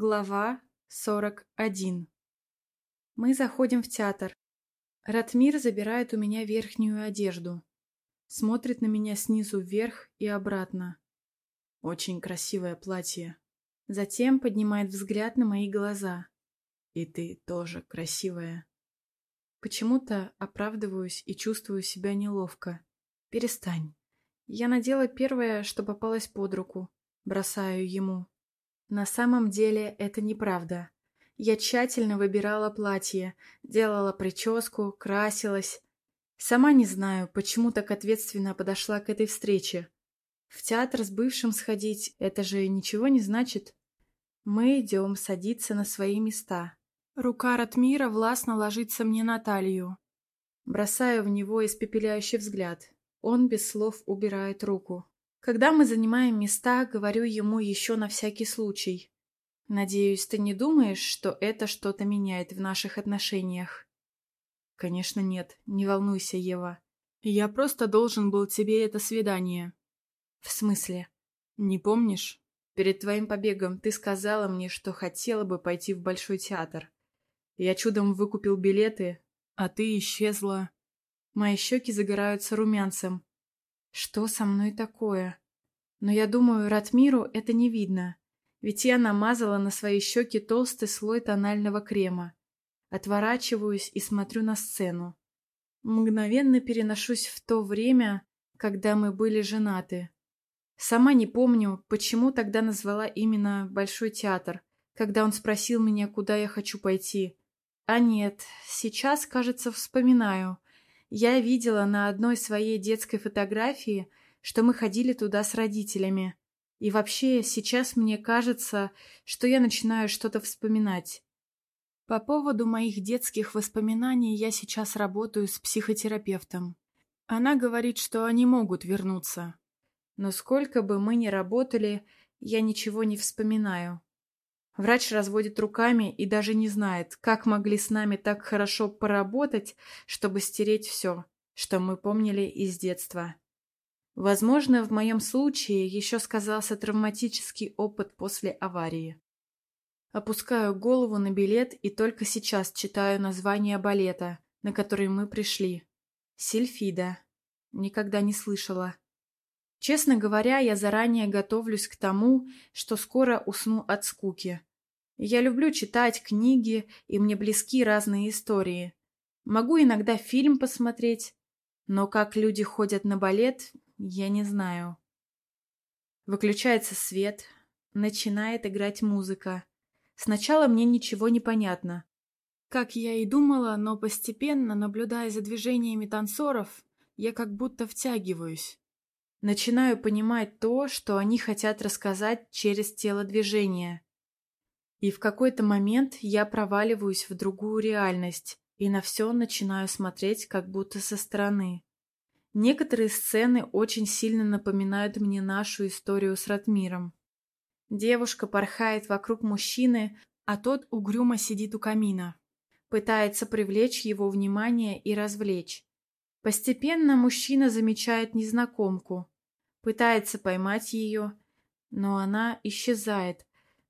Глава 41 Мы заходим в театр. Ратмир забирает у меня верхнюю одежду. Смотрит на меня снизу вверх и обратно. Очень красивое платье. Затем поднимает взгляд на мои глаза. И ты тоже красивая. Почему-то оправдываюсь и чувствую себя неловко. Перестань. Я надела первое, что попалось под руку. Бросаю ему. На самом деле это неправда. Я тщательно выбирала платье, делала прическу, красилась. Сама не знаю, почему так ответственно подошла к этой встрече. В театр с бывшим сходить – это же ничего не значит. Мы идем садиться на свои места. Рука Ратмира властно ложится мне на талию. Бросаю в него испепеляющий взгляд. Он без слов убирает руку. Когда мы занимаем места, говорю ему еще на всякий случай. Надеюсь, ты не думаешь, что это что-то меняет в наших отношениях? Конечно, нет. Не волнуйся, Ева. Я просто должен был тебе это свидание. В смысле? Не помнишь? Перед твоим побегом ты сказала мне, что хотела бы пойти в Большой театр. Я чудом выкупил билеты, а ты исчезла. Мои щеки загораются румянцем. Что со мной такое? Но я думаю, Ратмиру это не видно, ведь я намазала на свои щеки толстый слой тонального крема. Отворачиваюсь и смотрю на сцену. Мгновенно переношусь в то время, когда мы были женаты. Сама не помню, почему тогда назвала именно Большой театр, когда он спросил меня, куда я хочу пойти. А нет, сейчас, кажется, вспоминаю. Я видела на одной своей детской фотографии, что мы ходили туда с родителями. И вообще, сейчас мне кажется, что я начинаю что-то вспоминать. По поводу моих детских воспоминаний я сейчас работаю с психотерапевтом. Она говорит, что они могут вернуться. Но сколько бы мы ни работали, я ничего не вспоминаю. Врач разводит руками и даже не знает, как могли с нами так хорошо поработать, чтобы стереть все, что мы помнили из детства. Возможно, в моем случае еще сказался травматический опыт после аварии. Опускаю голову на билет и только сейчас читаю название балета, на который мы пришли. Сильфида. Никогда не слышала. Честно говоря, я заранее готовлюсь к тому, что скоро усну от скуки. Я люблю читать книги, и мне близки разные истории. Могу иногда фильм посмотреть, но как люди ходят на балет, я не знаю. Выключается свет, начинает играть музыка. Сначала мне ничего не понятно. Как я и думала, но постепенно, наблюдая за движениями танцоров, я как будто втягиваюсь. Начинаю понимать то, что они хотят рассказать через телодвижение. И в какой-то момент я проваливаюсь в другую реальность и на все начинаю смотреть как будто со стороны. Некоторые сцены очень сильно напоминают мне нашу историю с Ратмиром. Девушка порхает вокруг мужчины, а тот угрюмо сидит у камина. Пытается привлечь его внимание и развлечь. Постепенно мужчина замечает незнакомку. Пытается поймать ее, но она исчезает,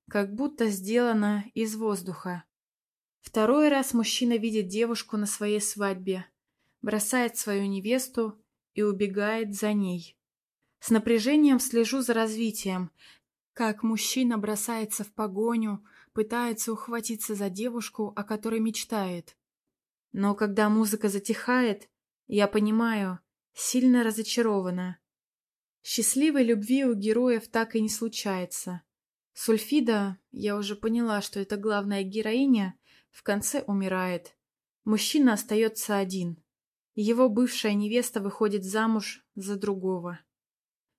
как будто сделано из воздуха. Второй раз мужчина видит девушку на своей свадьбе, бросает свою невесту и убегает за ней. С напряжением слежу за развитием, как мужчина бросается в погоню, пытается ухватиться за девушку, о которой мечтает. Но когда музыка затихает, я понимаю, сильно разочарована. Счастливой любви у героев так и не случается. Сульфида, я уже поняла, что это главная героиня, в конце умирает. Мужчина остается один. Его бывшая невеста выходит замуж за другого.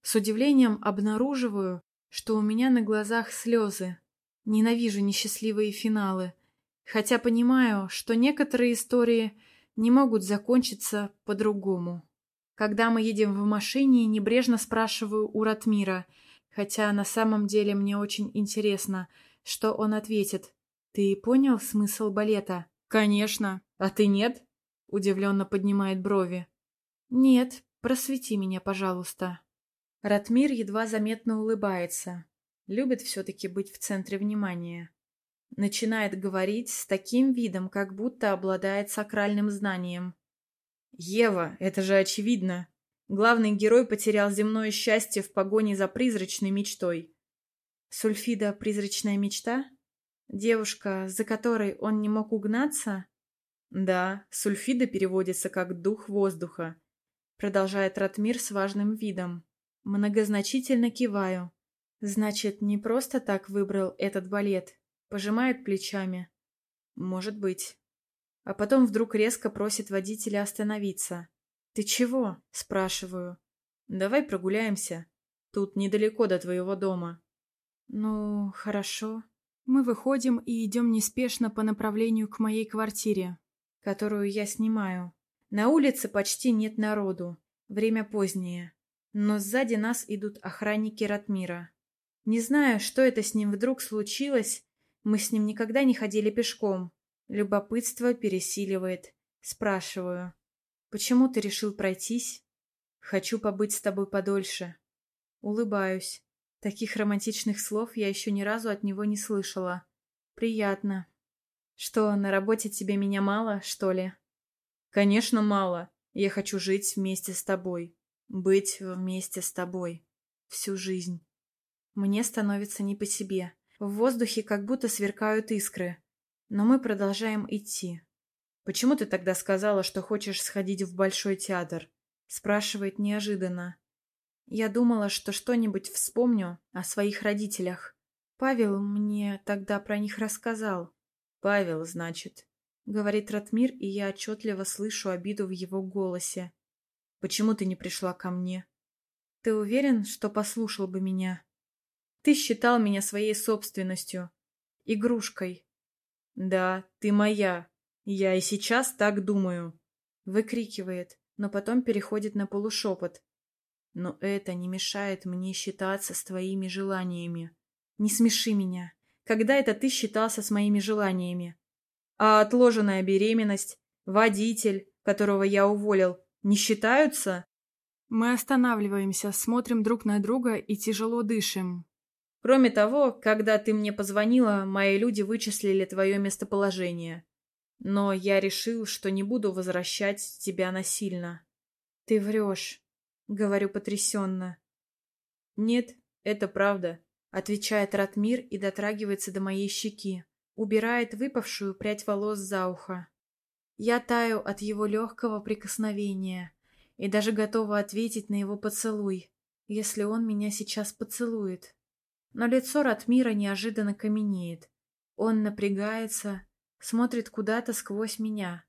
С удивлением обнаруживаю, что у меня на глазах слезы. Ненавижу несчастливые финалы, хотя понимаю, что некоторые истории не могут закончиться по-другому. Когда мы едем в машине, небрежно спрашиваю у Ратмира – хотя на самом деле мне очень интересно, что он ответит. «Ты понял смысл балета?» «Конечно. А ты нет?» Удивленно поднимает брови. «Нет, просвети меня, пожалуйста». Ратмир едва заметно улыбается. Любит все-таки быть в центре внимания. начинает говорить с таким видом, как будто обладает сакральным знанием. «Ева, это же очевидно. Главный герой потерял земное счастье в погоне за призрачной мечтой». «Сульфида — призрачная мечта? Девушка, за которой он не мог угнаться?» «Да, сульфида переводится как «дух воздуха», — продолжает Ратмир с важным видом. Многозначительно киваю. Значит, не просто так выбрал этот балет. Пожимает плечами. Может быть. А потом вдруг резко просит водителя остановиться. «Ты чего?» – спрашиваю. «Давай прогуляемся. Тут недалеко до твоего дома». «Ну, хорошо». Мы выходим и идем неспешно по направлению к моей квартире, которую я снимаю. На улице почти нет народу. Время позднее. Но сзади нас идут охранники Ратмира. Не знаю, что это с ним вдруг случилось, мы с ним никогда не ходили пешком. Любопытство пересиливает. Спрашиваю. Почему ты решил пройтись? Хочу побыть с тобой подольше. Улыбаюсь. Таких романтичных слов я еще ни разу от него не слышала. Приятно. Что, на работе тебе меня мало, что ли? Конечно, мало. Я хочу жить вместе с тобой. Быть вместе с тобой. Всю жизнь. Мне становится не по себе. В воздухе как будто сверкают искры. Но мы продолжаем идти. «Почему ты тогда сказала, что хочешь сходить в Большой театр?» Спрашивает неожиданно. Я думала, что что-нибудь вспомню о своих родителях. Павел мне тогда про них рассказал. «Павел, значит», — говорит Ратмир, и я отчетливо слышу обиду в его голосе. «Почему ты не пришла ко мне?» «Ты уверен, что послушал бы меня?» Ты считал меня своей собственностью, игрушкой. Да, ты моя. Я и сейчас так думаю. Выкрикивает, но потом переходит на полушепот. Но это не мешает мне считаться с твоими желаниями. Не смеши меня. Когда это ты считался с моими желаниями? А отложенная беременность, водитель, которого я уволил, не считаются? Мы останавливаемся, смотрим друг на друга и тяжело дышим. Кроме того, когда ты мне позвонила, мои люди вычислили твое местоположение. Но я решил, что не буду возвращать тебя насильно. Ты врешь, говорю потрясенно. Нет, это правда, отвечает Ратмир и дотрагивается до моей щеки, убирает выпавшую прядь волос за ухо. Я таю от его легкого прикосновения и даже готова ответить на его поцелуй, если он меня сейчас поцелует. Но лицо Ратмира неожиданно каменеет. Он напрягается, смотрит куда-то сквозь меня.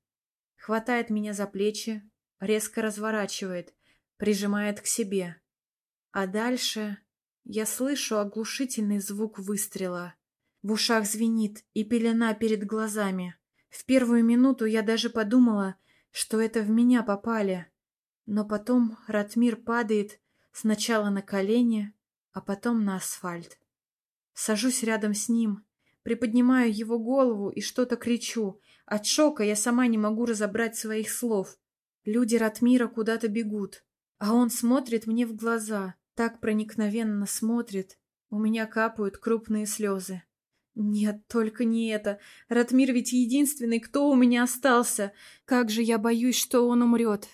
Хватает меня за плечи, резко разворачивает, прижимает к себе. А дальше я слышу оглушительный звук выстрела. В ушах звенит и пелена перед глазами. В первую минуту я даже подумала, что это в меня попали. Но потом Ратмир падает сначала на колени, а потом на асфальт. Сажусь рядом с ним, приподнимаю его голову и что-то кричу. От шока я сама не могу разобрать своих слов. Люди Ратмира куда-то бегут, а он смотрит мне в глаза, так проникновенно смотрит. У меня капают крупные слезы. Нет, только не это. Ратмир ведь единственный, кто у меня остался. Как же я боюсь, что он умрет.